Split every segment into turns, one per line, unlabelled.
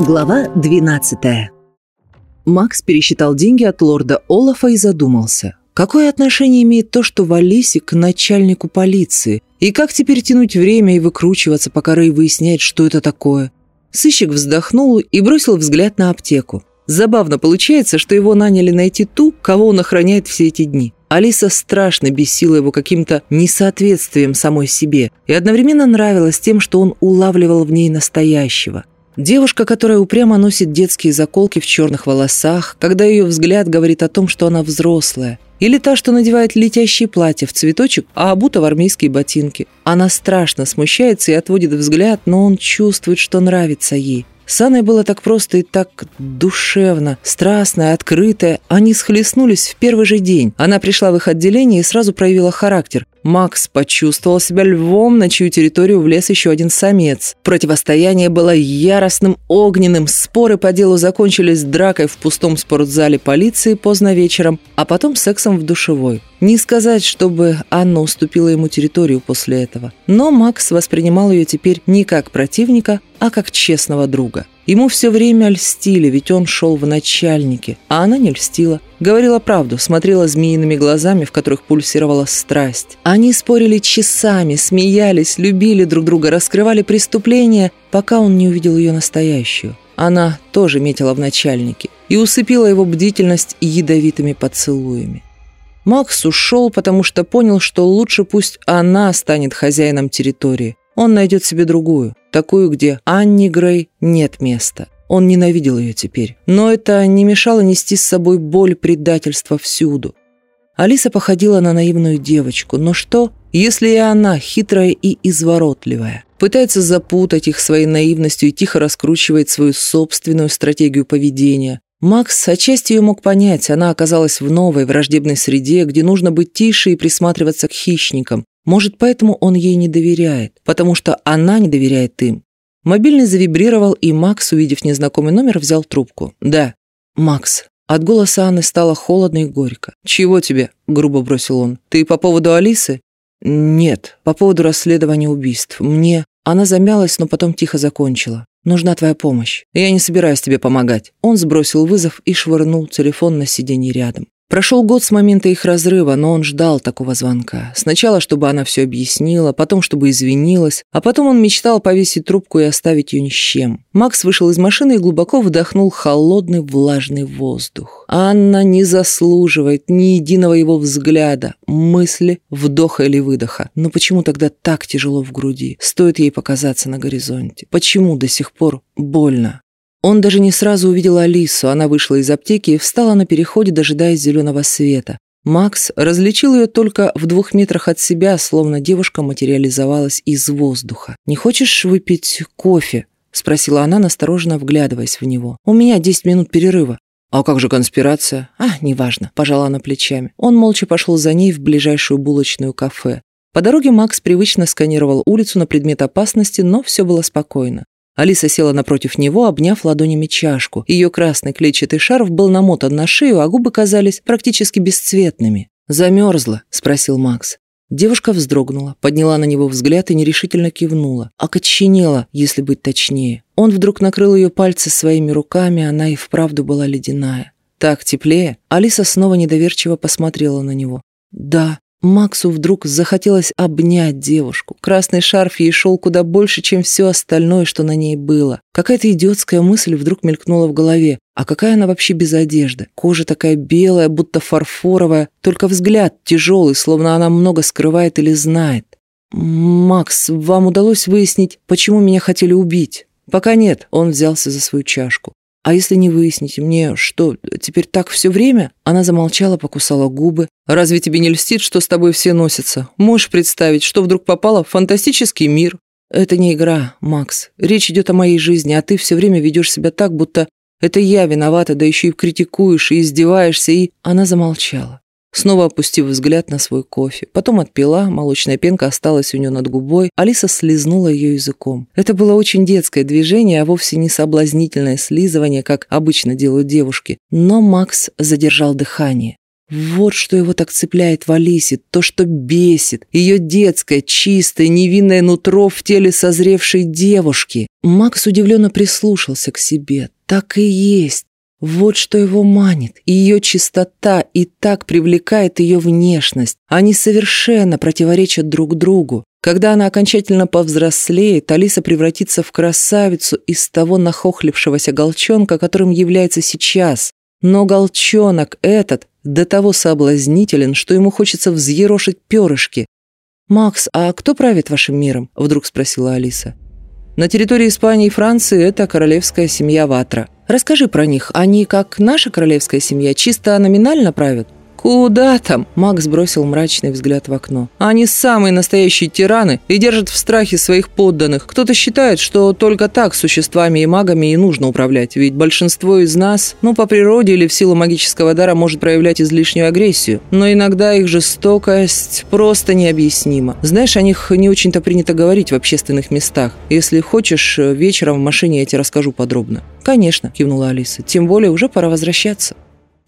Глава 12 Макс пересчитал деньги от лорда Олафа и задумался. Какое отношение имеет то, что в Алисе к начальнику полиции? И как теперь тянуть время и выкручиваться, пока Рэй выясняет, что это такое? Сыщик вздохнул и бросил взгляд на аптеку. Забавно получается, что его наняли найти ту, кого он охраняет все эти дни. Алиса страшно бесила его каким-то несоответствием самой себе и одновременно нравилась тем, что он улавливал в ней настоящего. Девушка, которая упрямо носит детские заколки в черных волосах, когда ее взгляд говорит о том, что она взрослая. Или та, что надевает летящие платья в цветочек, а обута в армейские ботинки. Она страшно смущается и отводит взгляд, но он чувствует, что нравится ей. С Анной было так просто и так душевно, страстно, открыто. Они схлестнулись в первый же день. Она пришла в их отделение и сразу проявила характер. Макс почувствовал себя львом, на чью территорию влез еще один самец. Противостояние было яростным, огненным. Споры по делу закончились дракой в пустом спортзале полиции поздно вечером, а потом сексом в душевой. Не сказать, чтобы Анна уступила ему территорию после этого. Но Макс воспринимал ее теперь не как противника, а как честного друга. Ему все время льстили, ведь он шел в начальнике, а она не льстила. Говорила правду, смотрела змеиными глазами, в которых пульсировала страсть. Они спорили часами, смеялись, любили друг друга, раскрывали преступления, пока он не увидел ее настоящую. Она тоже метила в начальнике и усыпила его бдительность ядовитыми поцелуями. Макс ушел, потому что понял, что лучше пусть она станет хозяином территории. Он найдет себе другую, такую, где Анни Грей нет места. Он ненавидел ее теперь, но это не мешало нести с собой боль предательства всюду. Алиса походила на наивную девочку, но что, если и она хитрая и изворотливая? Пытается запутать их своей наивностью и тихо раскручивает свою собственную стратегию поведения. Макс отчасти ее мог понять, она оказалась в новой враждебной среде, где нужно быть тише и присматриваться к хищникам. Может, поэтому он ей не доверяет, потому что она не доверяет им. Мобильный завибрировал, и Макс, увидев незнакомый номер, взял трубку. «Да». «Макс». От голоса Анны стало холодно и горько. «Чего тебе?» – грубо бросил он. «Ты по поводу Алисы?» «Нет, по поводу расследования убийств. Мне...» Она замялась, но потом тихо закончила. «Нужна твоя помощь. Я не собираюсь тебе помогать». Он сбросил вызов и швырнул телефон на сиденье рядом. Прошел год с момента их разрыва, но он ждал такого звонка. Сначала, чтобы она все объяснила, потом, чтобы извинилась, а потом он мечтал повесить трубку и оставить ее ни с чем. Макс вышел из машины и глубоко вдохнул холодный влажный воздух. Анна не заслуживает ни единого его взгляда, мысли, вдоха или выдоха. Но почему тогда так тяжело в груди? Стоит ей показаться на горизонте. Почему до сих пор больно? Он даже не сразу увидел Алису, она вышла из аптеки и встала на переходе, дожидаясь зеленого света. Макс различил ее только в двух метрах от себя, словно девушка материализовалась из воздуха. «Не хочешь выпить кофе?» – спросила она, настороженно вглядываясь в него. «У меня десять минут перерыва». «А как же конспирация?» «А, неважно», – пожала она плечами. Он молча пошел за ней в ближайшую булочную кафе. По дороге Макс привычно сканировал улицу на предмет опасности, но все было спокойно. Алиса села напротив него, обняв ладонями чашку. Ее красный клетчатый шарф был намотан на шею, а губы казались практически бесцветными. «Замерзла?» – спросил Макс. Девушка вздрогнула, подняла на него взгляд и нерешительно кивнула. Окоченела, если быть точнее. Он вдруг накрыл ее пальцы своими руками, она и вправду была ледяная. «Так теплее?» Алиса снова недоверчиво посмотрела на него. «Да», Максу вдруг захотелось обнять девушку. Красный шарф ей шел куда больше, чем все остальное, что на ней было. Какая-то идиотская мысль вдруг мелькнула в голове. А какая она вообще без одежды? Кожа такая белая, будто фарфоровая, только взгляд тяжелый, словно она много скрывает или знает. «Макс, вам удалось выяснить, почему меня хотели убить?» «Пока нет», — он взялся за свою чашку. А если не выясните мне, что, теперь так все время?» Она замолчала, покусала губы. «Разве тебе не льстит, что с тобой все носятся? Можешь представить, что вдруг попало в фантастический мир?» «Это не игра, Макс. Речь идет о моей жизни, а ты все время ведешь себя так, будто это я виновата, да еще и критикуешь, и издеваешься, и...» Она замолчала снова опустив взгляд на свой кофе. Потом отпила, молочная пенка осталась у нее над губой, Алиса слезнула ее языком. Это было очень детское движение, а вовсе не соблазнительное слизывание, как обычно делают девушки. Но Макс задержал дыхание. Вот что его так цепляет в Алисе, то, что бесит. Ее детское, чистое, невинное нутро в теле созревшей девушки. Макс удивленно прислушался к себе. Так и есть. Вот что его манит. Ее чистота и так привлекает ее внешность. Они совершенно противоречат друг другу. Когда она окончательно повзрослеет, Алиса превратится в красавицу из того нахохлившегося голчонка, которым является сейчас. Но голчонок этот до того соблазнителен, что ему хочется взъерошить перышки. «Макс, а кто правит вашим миром?» – вдруг спросила Алиса. «На территории Испании и Франции это королевская семья Ватра. Расскажи про них. Они, как наша королевская семья, чисто номинально правят?» «Куда там?» – Макс бросил мрачный взгляд в окно. «Они самые настоящие тираны и держат в страхе своих подданных. Кто-то считает, что только так существами и магами и нужно управлять, ведь большинство из нас, ну, по природе или в силу магического дара, может проявлять излишнюю агрессию. Но иногда их жестокость просто необъяснима. Знаешь, о них не очень-то принято говорить в общественных местах. Если хочешь, вечером в машине я тебе расскажу подробно». «Конечно», – кивнула Алиса. «Тем более уже пора возвращаться».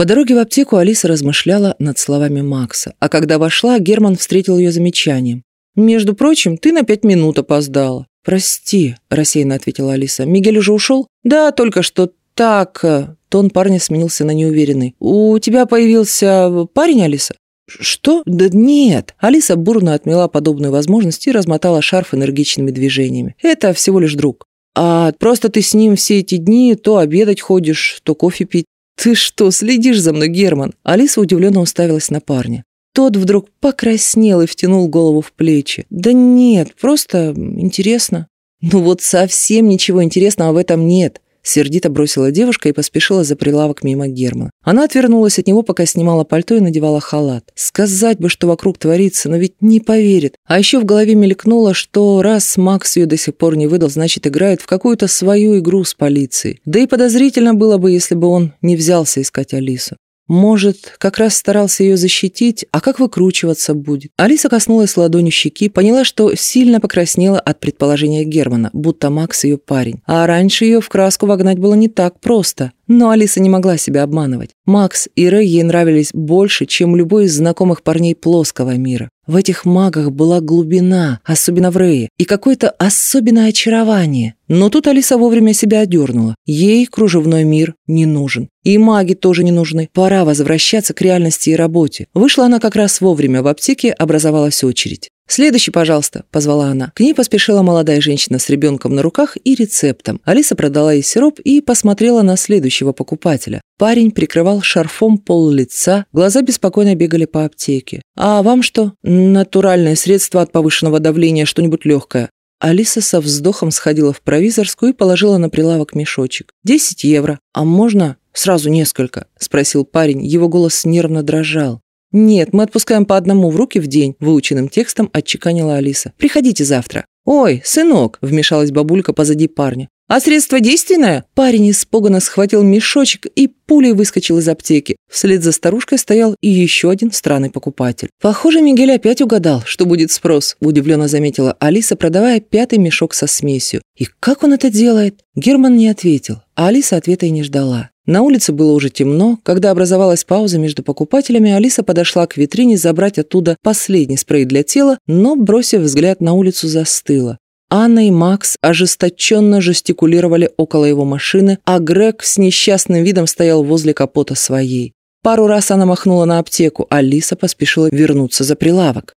По дороге в аптеку Алиса размышляла над словами Макса, а когда вошла, Герман встретил ее замечанием. «Между прочим, ты на пять минут опоздала». «Прости», – рассеянно ответила Алиса. «Мигель уже ушел?» «Да, только что так...» Тон парня сменился на неуверенный. «У тебя появился парень, Алиса?» «Что? Да нет!» Алиса бурно отмела подобную возможность и размотала шарф энергичными движениями. «Это всего лишь друг. А просто ты с ним все эти дни то обедать ходишь, то кофе пить. «Ты что, следишь за мной, Герман?» Алиса удивленно уставилась на парня. Тот вдруг покраснел и втянул голову в плечи. «Да нет, просто интересно». «Ну вот совсем ничего интересного в этом нет. Сердито бросила девушка и поспешила за прилавок мимо Германа. Она отвернулась от него, пока снимала пальто и надевала халат. Сказать бы, что вокруг творится, но ведь не поверит. А еще в голове мелькнуло, что раз Макс ее до сих пор не выдал, значит, играет в какую-то свою игру с полицией. Да и подозрительно было бы, если бы он не взялся искать Алису. Может, как раз старался ее защитить, а как выкручиваться будет? Алиса коснулась ладонью щеки, поняла, что сильно покраснела от предположения Германа, будто Макс ее парень. А раньше ее в краску вогнать было не так просто. Но Алиса не могла себя обманывать. Макс и Рэй ей нравились больше, чем любой из знакомых парней плоского мира. В этих магах была глубина, особенно в Рэе, и какое-то особенное очарование. Но тут Алиса вовремя себя одернула. Ей кружевной мир не нужен. И маги тоже не нужны. Пора возвращаться к реальности и работе. Вышла она как раз вовремя. В аптеке образовалась очередь. «Следующий, пожалуйста», – позвала она. К ней поспешила молодая женщина с ребенком на руках и рецептом. Алиса продала ей сироп и посмотрела на следующего покупателя. Парень прикрывал шарфом пол лица, глаза беспокойно бегали по аптеке. «А вам что? Натуральное средство от повышенного давления, что-нибудь легкое?» Алиса со вздохом сходила в провизорскую и положила на прилавок мешочек. «Десять евро. А можно сразу несколько?» – спросил парень. Его голос нервно дрожал. «Нет, мы отпускаем по одному в руки в день», – выученным текстом отчеканила Алиса. «Приходите завтра». «Ой, сынок», – вмешалась бабулька позади парня. «А средство действенное?» Парень испуганно схватил мешочек и пулей выскочил из аптеки. Вслед за старушкой стоял и еще один странный покупатель. «Похоже, Мигель опять угадал, что будет спрос», – удивленно заметила Алиса, продавая пятый мешок со смесью. «И как он это делает?» Герман не ответил, а Алиса ответа и не ждала. На улице было уже темно. Когда образовалась пауза между покупателями, Алиса подошла к витрине забрать оттуда последний спрей для тела, но, бросив взгляд на улицу, застыла. Анна и Макс ожесточенно жестикулировали около его машины, а Грег с несчастным видом стоял возле капота своей. Пару раз она махнула на аптеку, а Лиса поспешила вернуться за прилавок.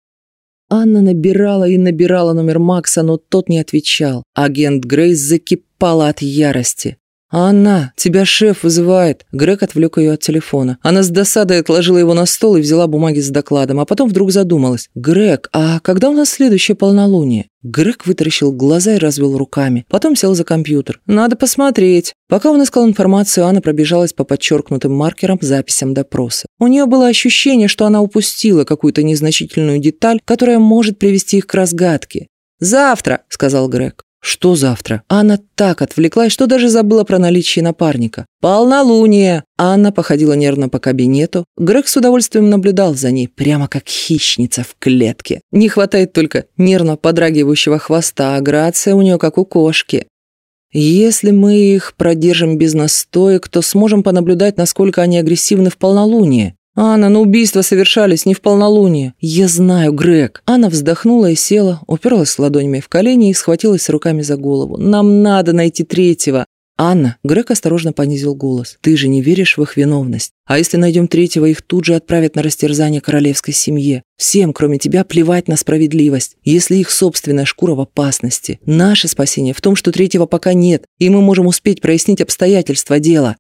Анна набирала и набирала номер Макса, но тот не отвечал. Агент Грейс закипала от ярости. «Анна, тебя шеф вызывает!» Грег отвлек ее от телефона. Она с досадой отложила его на стол и взяла бумаги с докладом, а потом вдруг задумалась. «Грег, а когда у нас следующее полнолуние?» Грег вытаращил глаза и развел руками. Потом сел за компьютер. «Надо посмотреть». Пока он искал информацию, Анна пробежалась по подчеркнутым маркерам записям допроса. У нее было ощущение, что она упустила какую-то незначительную деталь, которая может привести их к разгадке. «Завтра», — сказал Грег. Что завтра? Анна так отвлеклась, что даже забыла про наличие напарника. Полнолуние! Анна походила нервно по кабинету. Грег с удовольствием наблюдал за ней, прямо как хищница в клетке. Не хватает только нервно подрагивающего хвоста, а грация у нее как у кошки. Если мы их продержим без настоек, то сможем понаблюдать, насколько они агрессивны в полнолуние. Анна, но убийства совершались не в полнолуние. Я знаю, Грег. Анна вздохнула и села, уперлась ладонями в колени и схватилась руками за голову. Нам надо найти третьего. «Анна», — Грег осторожно понизил голос, — «ты же не веришь в их виновность. А если найдем третьего, их тут же отправят на растерзание королевской семье. Всем, кроме тебя, плевать на справедливость, если их собственная шкура в опасности. Наше спасение в том, что третьего пока нет, и мы можем успеть прояснить обстоятельства дела.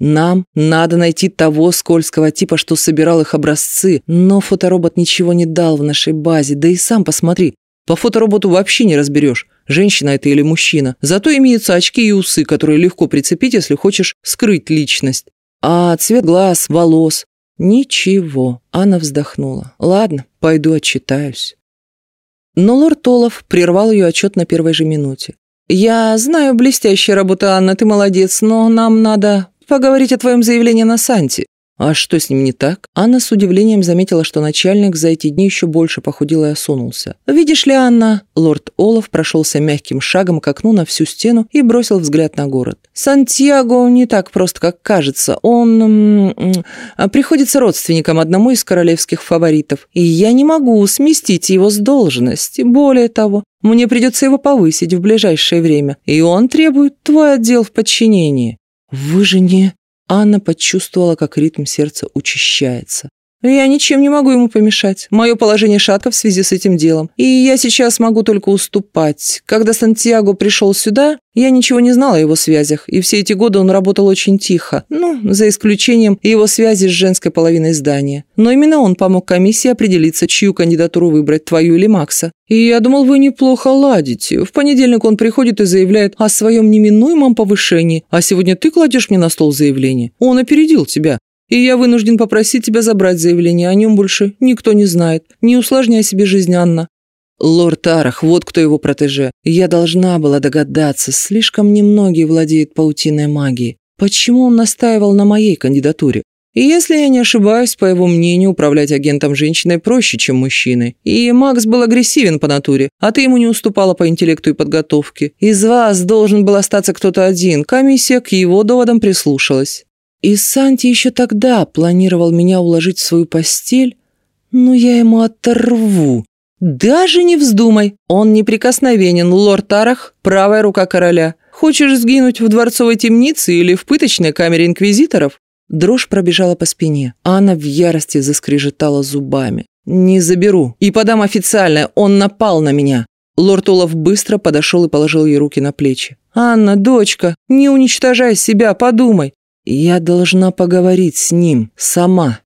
Нам надо найти того скользкого типа, что собирал их образцы, но фоторобот ничего не дал в нашей базе, да и сам посмотри. По фотороботу вообще не разберешь, женщина это или мужчина. Зато имеются очки и усы, которые легко прицепить, если хочешь скрыть личность. А цвет глаз, волос... Ничего. Анна вздохнула. Ладно, пойду отчитаюсь. Но лорд Олаф прервал ее отчет на первой же минуте. «Я знаю, блестящая работа, Анна, ты молодец, но нам надо поговорить о твоем заявлении на Санти. А что с ним не так? Анна с удивлением заметила, что начальник за эти дни еще больше похудел и осунулся. «Видишь ли, Анна?» Лорд Олаф прошелся мягким шагом к окну на всю стену и бросил взгляд на город. «Сантьяго не так просто, как кажется. Он... М -м, приходится родственником одному из королевских фаворитов. И я не могу сместить его с должности. Более того, мне придется его повысить в ближайшее время. И он требует твой отдел в подчинении». «Вы же не...» Анна почувствовала, как ритм сердца учащается. Я ничем не могу ему помешать. Мое положение шатко в связи с этим делом. И я сейчас могу только уступать. Когда Сантьяго пришел сюда, я ничего не знала о его связях, и все эти годы он работал очень тихо, ну, за исключением его связи с женской половиной здания. Но именно он помог комиссии определиться, чью кандидатуру выбрать, твою или Макса. И я думал, вы неплохо ладите. В понедельник он приходит и заявляет о своем неминуемом повышении, а сегодня ты кладешь мне на стол заявление. Он опередил тебя и я вынужден попросить тебя забрать заявление. О нем больше никто не знает. Не усложняй себе жизнь, Анна». «Лорд Арах, вот кто его протеже. Я должна была догадаться, слишком немногие владеют паутиной магией. Почему он настаивал на моей кандидатуре? И если я не ошибаюсь, по его мнению, управлять агентом женщиной проще, чем мужчиной. И Макс был агрессивен по натуре, а ты ему не уступала по интеллекту и подготовке. Из вас должен был остаться кто-то один. Комиссия к его доводам прислушалась. И Санти еще тогда планировал меня уложить в свою постель, но я ему оторву. Даже не вздумай, он неприкосновенен, лорд Арах, правая рука короля. Хочешь сгинуть в дворцовой темнице или в пыточной камере инквизиторов? Дрожь пробежала по спине. Анна в ярости заскрежетала зубами. «Не заберу. И подам официально. Он напал на меня». Лорд Олаф быстро подошел и положил ей руки на плечи. «Анна, дочка, не уничтожай себя, подумай. Я должна поговорить с ним, сама.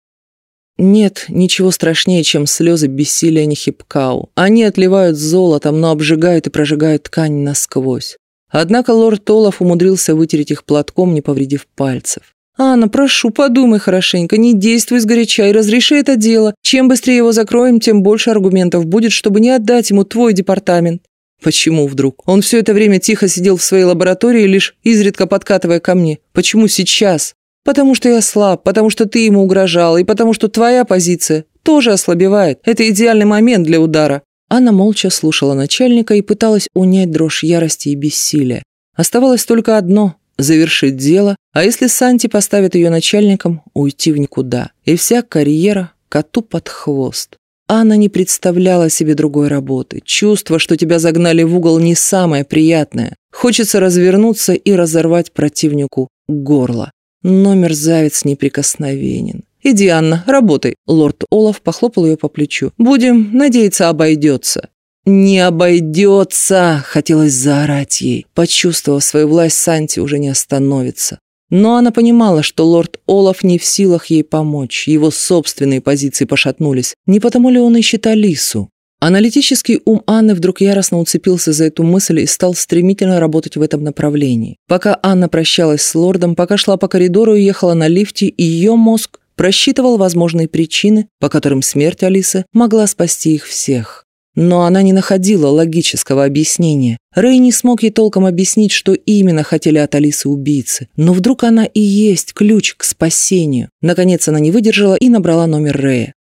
Нет ничего страшнее, чем слезы бессилия Нехипкау. Они отливают золотом, но обжигают и прожигают ткань насквозь. Однако лорд Олаф умудрился вытереть их платком, не повредив пальцев. «Анна, прошу, подумай хорошенько, не действуй сгоряча и разреши это дело. Чем быстрее его закроем, тем больше аргументов будет, чтобы не отдать ему твой департамент». Почему вдруг? Он все это время тихо сидел в своей лаборатории, лишь изредка подкатывая ко мне. Почему сейчас? Потому что я слаб, потому что ты ему угрожал, и потому что твоя позиция тоже ослабевает. Это идеальный момент для удара». Анна молча слушала начальника и пыталась унять дрожь ярости и бессилия. Оставалось только одно – завершить дело, а если Санти поставит ее начальником, уйти в никуда. И вся карьера коту под хвост. Анна не представляла себе другой работы. Чувство, что тебя загнали в угол, не самое приятное. Хочется развернуться и разорвать противнику горло. Но мерзавец неприкосновенен. «Иди, Анна, работай!» Лорд Олаф похлопал ее по плечу. «Будем надеяться, обойдется». «Не обойдется!» – хотелось заорать ей. Почувствовав свою власть, Санти уже не остановится. Но она понимала, что лорд Олаф не в силах ей помочь, его собственные позиции пошатнулись. Не потому ли он ищет Алису? Аналитический ум Анны вдруг яростно уцепился за эту мысль и стал стремительно работать в этом направлении. Пока Анна прощалась с лордом, пока шла по коридору и ехала на лифте, ее мозг просчитывал возможные причины, по которым смерть Алисы могла спасти их всех. Но она не находила логического объяснения. Рэй не смог ей толком объяснить, что именно хотели от Алисы убийцы. Но вдруг она и есть ключ к спасению. Наконец она не выдержала и набрала номер Рэя.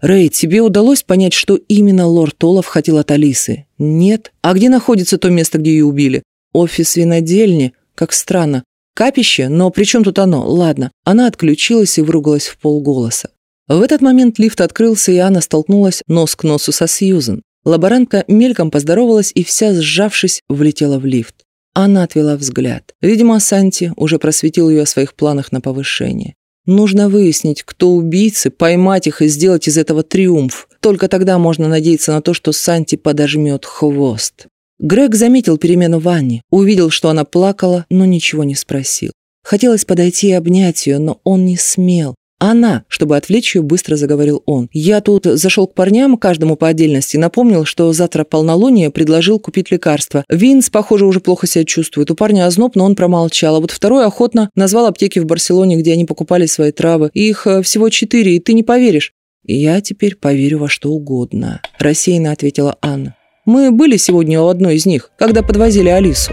«Рэй, тебе удалось понять, что именно лорд Олаф хотел от Алисы?» «Нет. А где находится то место, где ее убили?» «Офис винодельни. Как странно. Капище? Но при чем тут оно? Ладно». Она отключилась и выругалась в полголоса. В этот момент лифт открылся, и Анна столкнулась нос к носу со Сьюзен. Лаборантка мельком поздоровалась и вся, сжавшись, влетела в лифт. Анна отвела взгляд. Видимо, Санти уже просветил ее о своих планах на повышение. Нужно выяснить, кто убийцы, поймать их и сделать из этого триумф. Только тогда можно надеяться на то, что Санти подожмет хвост. Грег заметил перемену в Анне, увидел, что она плакала, но ничего не спросил. Хотелось подойти и обнять ее, но он не смел. «Она», чтобы отвлечь ее, быстро заговорил он. «Я тут зашел к парням, каждому по отдельности, напомнил, что завтра полнолуние, предложил купить лекарства. Винс, похоже, уже плохо себя чувствует. У парня озноб, но он промолчал. А вот второй охотно назвал аптеки в Барселоне, где они покупали свои травы. Их э, всего четыре, и ты не поверишь». «Я теперь поверю во что угодно», – рассеянно ответила Анна. «Мы были сегодня у одной из них, когда подвозили Алису».